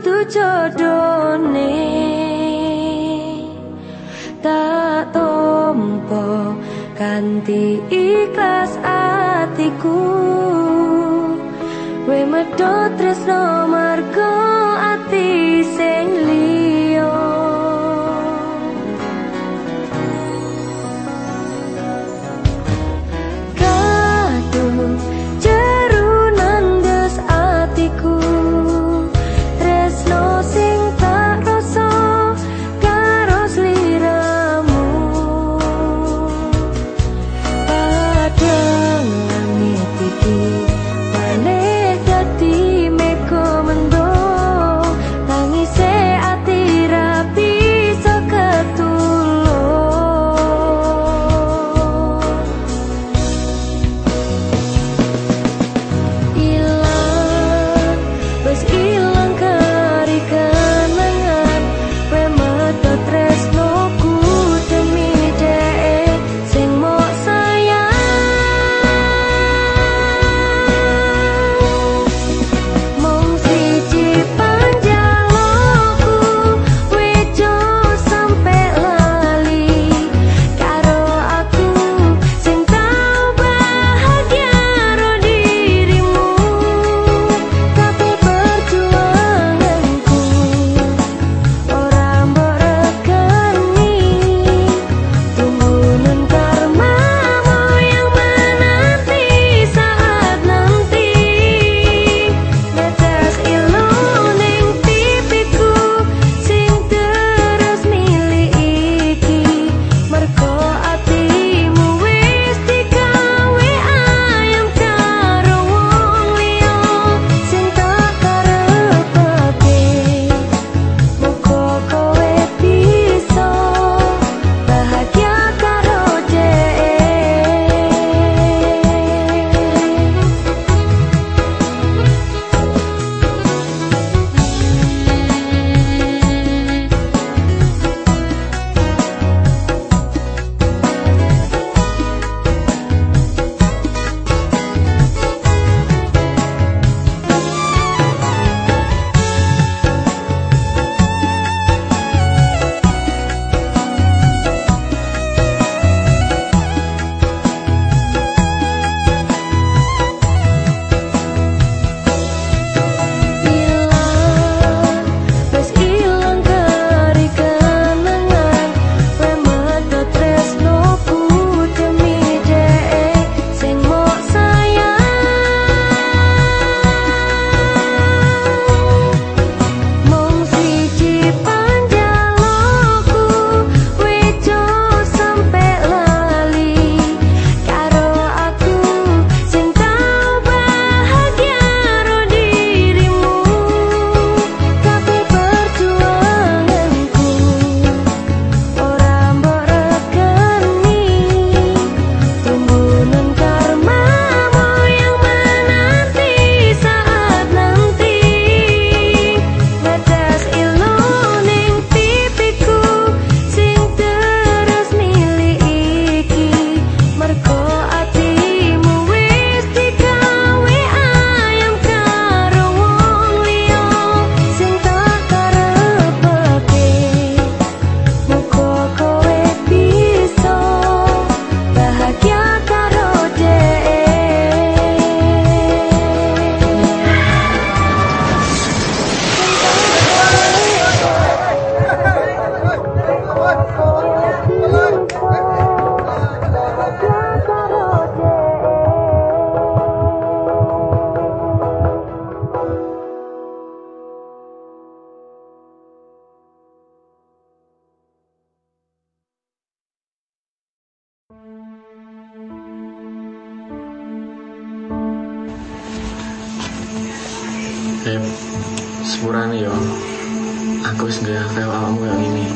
setu jodone tak tompo kanthi ikhlas atiku. We medot tresno margo Cep sepurane yo. Aku sudah kayak awakmu yang ini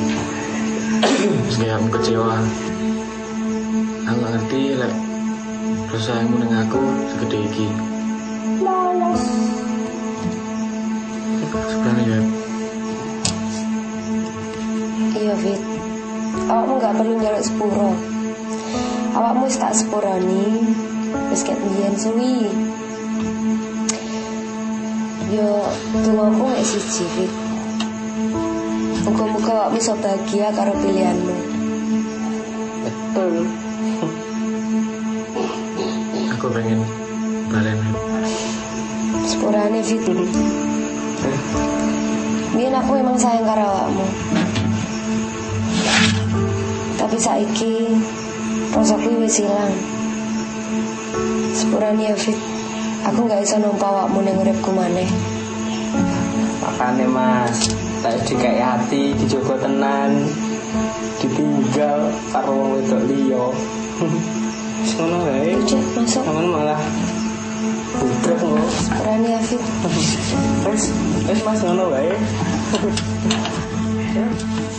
Sudah gak kecewa. Aku gak ngerti lek sayangmu dengan aku segede iki. Sepurane yo ya. iya Fit. Awakmu gak perlu nyeluk sepuro. Awakmu wis tak sepurani wis kayak biyen suwi yo aku gak sih cipit Muka-muka aku bisa bahagia karo pilihanmu. Betul. Aku pengen balen. Sepurane Fit. Hmm? Eh. Aku emang sayang karo kamu. Tapi saiki rasaku wis ilang. Sepurane ya Fit. Aku nggak bisa nampa awakmu ning uripku maneh. Makanya mas Tak dikai hati dijogo tenan Ditinggal karo wong wedok liya Wis ngono wae masuk. Sampeyan malah Budrek ngono Sepurane ya Fit. Wis wis mas ngono wae